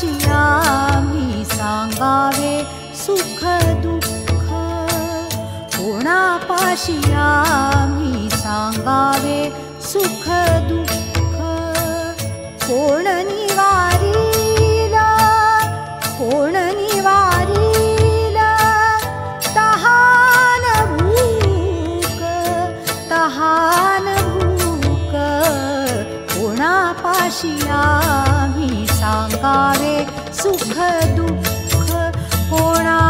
शिया मी से सुख दुख। कोणा पाशिया मी से सुख दुख। कोण निवारी कोण निवा तहा बुक तहालूकोणा पाशिया मी स दुख पोरा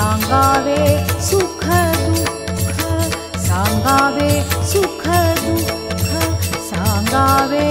साङ्गावे सुख दुःख साङ्गावे सुख दुःख साङ्गावे